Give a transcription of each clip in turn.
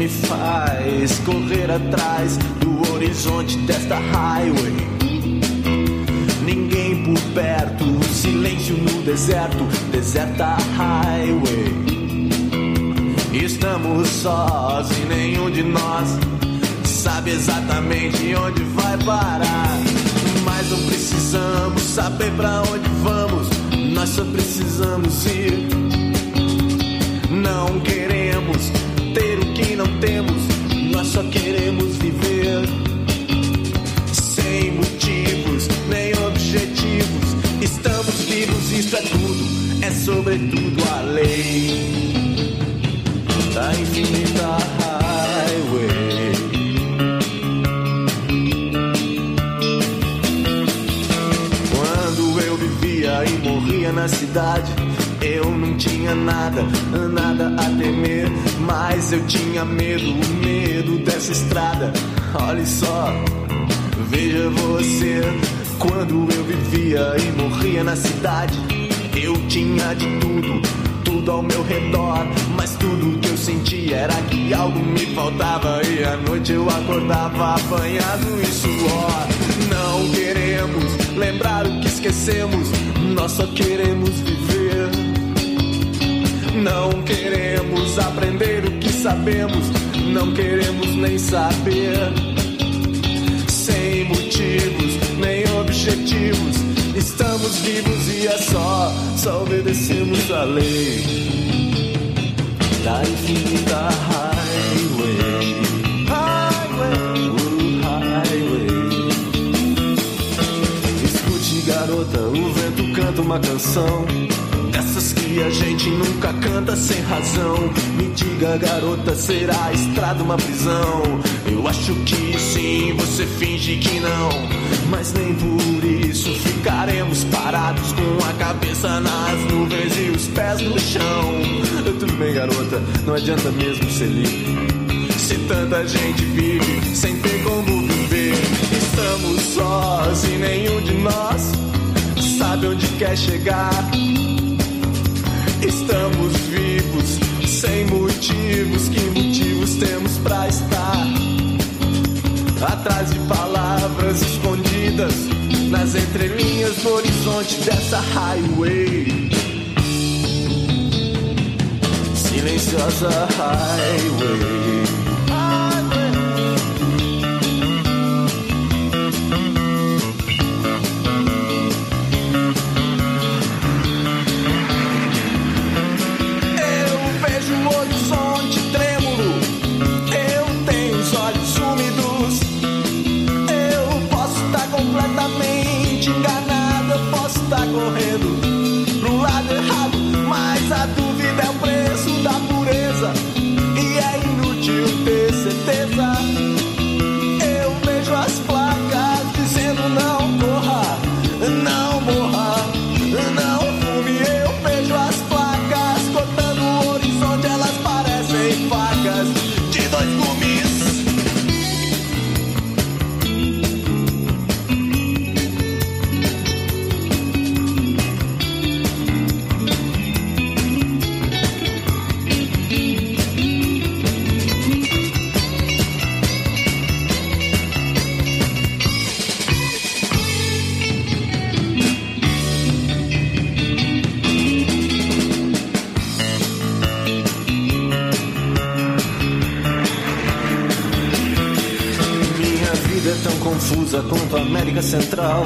me faz correr atrás do horizonte desta highway. Ninguém por perto, silêncio no deserto, deserta highway. Estamos sós e nenhum de nós sabe exatamente onde vai parar. Mas não precisamos saber pra onde vamos, nós só precisamos ir. Não queremos temos, nós só queremos viver. Sem motivos nem objetivos, estamos vivos, isso é tudo, é sobretudo a lei da infinita highway. Quando eu vivia e morria na cidade, eu não tinha nada, nada a temer, mas eu tinha medo, medo dessa estrada. Olhe só, veja você. Quando eu vivia e morria na cidade, eu tinha de tudo, tudo ao meu redor, mas tudo que eu sentia era que algo me faltava e à noite eu acordava apanhado em suor. Não queremos lembrar o que esquecemos, nós só queremos viver. Não queremos aprender o que sabemos, não queremos nem saber. Sem motivos nem objetivos, estamos vivos e é só, só obedecemos a lei da infinita highway. Highway, uh, highway. Escute, garota, o vento canta uma canção. A gente nunca canta sem razão. Me diga, garota, será a estrada uma prisão? Eu acho que sim, você finge que não. Mas nem por isso ficaremos parados com a cabeça nas nuvens e os pés no chão. Tudo bem, garota, não adianta mesmo ser livre. Se tanta gente vive sem ter como viver, estamos sós e nenhum de nós sabe onde quer chegar. Estamos vivos, sem motivos. Que motivos temos pra estar? Atrás de palavras escondidas nas entrelinhas do horizonte dessa highway. Silenciosa highway. podcast. Confusa quanto a América Central.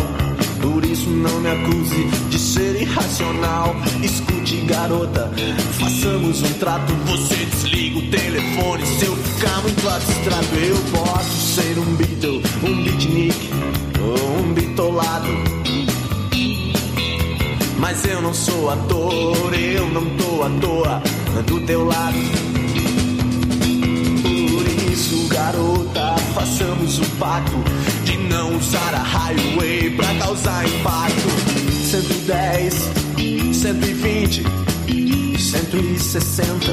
Por isso não me acuse de ser irracional. Escute, garota, façamos um trato. Você desliga o telefone. Se eu ficar muito abstrato, eu posso ser um Beatle, um beatnik ou um bitolado. Mas eu não sou ator, eu não tô à toa do teu lado. Por isso, garota, façamos um pacto não usar a highway pra causar impacto. 110, 120, 160.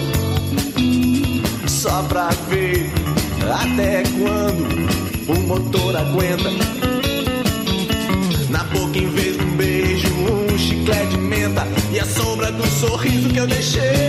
Só pra ver até quando o motor aguenta. Na boca, em vez de um beijo, um chiclete de menta. E a sombra do sorriso que eu deixei.